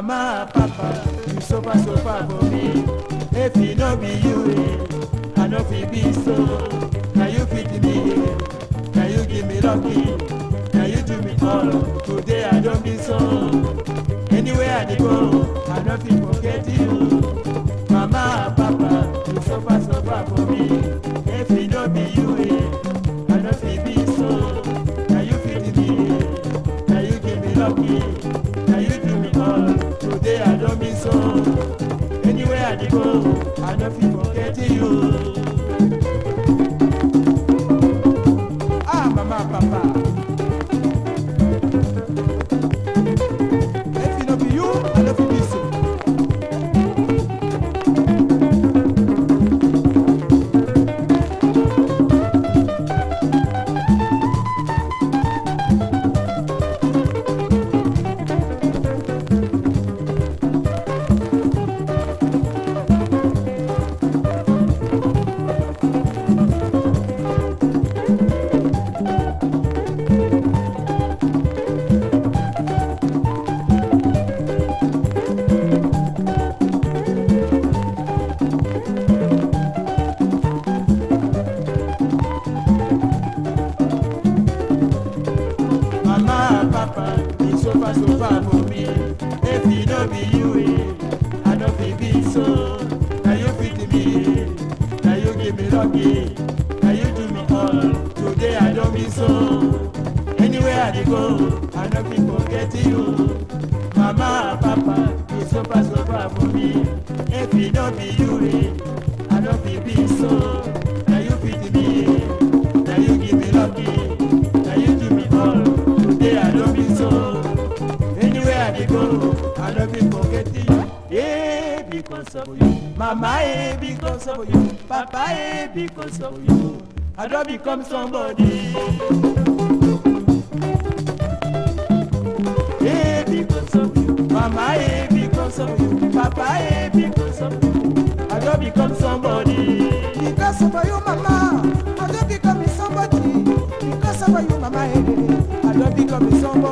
mama papa you suffer suffer for me if e no be you i know fit be so. Thank you. no be you, eh? I no be be so. Now you fit me, eh? now you give me lucky, eh? now you do me all. Today I don't be so. Anywhere I go, I no be forget you. Mama, Papa, you so far so far for me. If it don't be you, eh? I no be be so. Mama e become somebody. Papa e become somebody. I don't become somebody. E become somebody. Mama e become somebody. Papa e become somebody. I don't become somebody. Because of you, Mama, I don't become somebody. Because of you, Mama, I don't become somebody.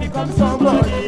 become somebody.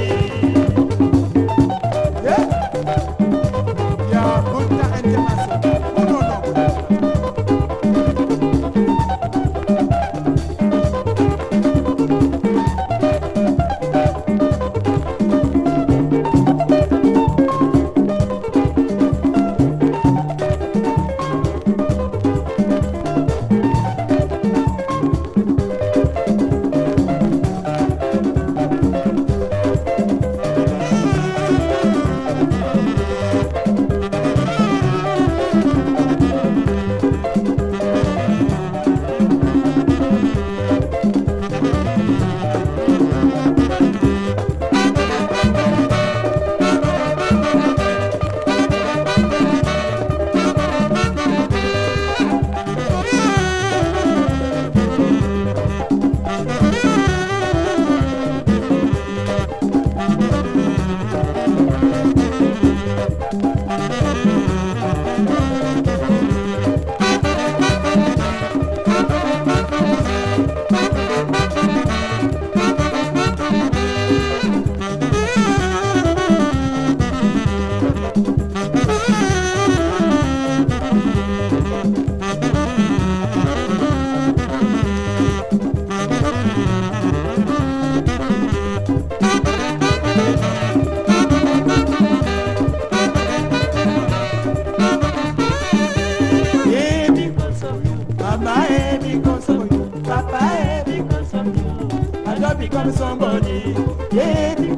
Become somebody. Yeah, of you.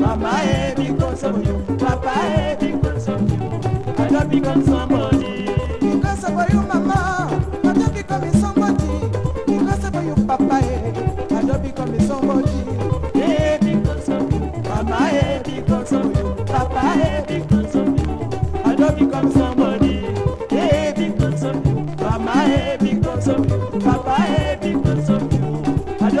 Mama, eh, of you. Papa, eh, of you. I don't become somebody. Because of you, mama, I don't become somebody. Because of you, papa, eh, I don't become somebody. Yeah, of you. Mama, eh, of you. Papa, eh, of you. I don't become somebody. Yeah, of you. Mama, eh, of you. Papa, eh, because of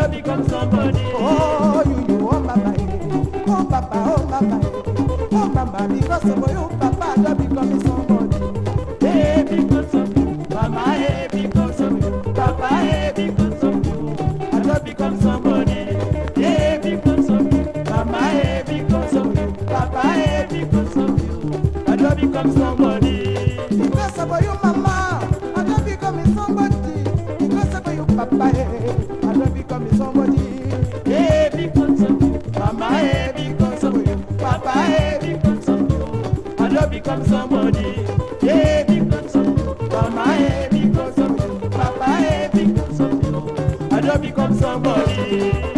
don't become somebody. Oh, you, you, oh, eh. oh, papa, oh, eh. oh, mama, because of you, papa, I don't become somebody. Hey, because of you. Mama, hey, because of you. Papa, hey, because of you. I don't become somebody. Hey, because of. Mama, hey, because of you. Papa, hey, because of you. I don't become somebody. Become somebody.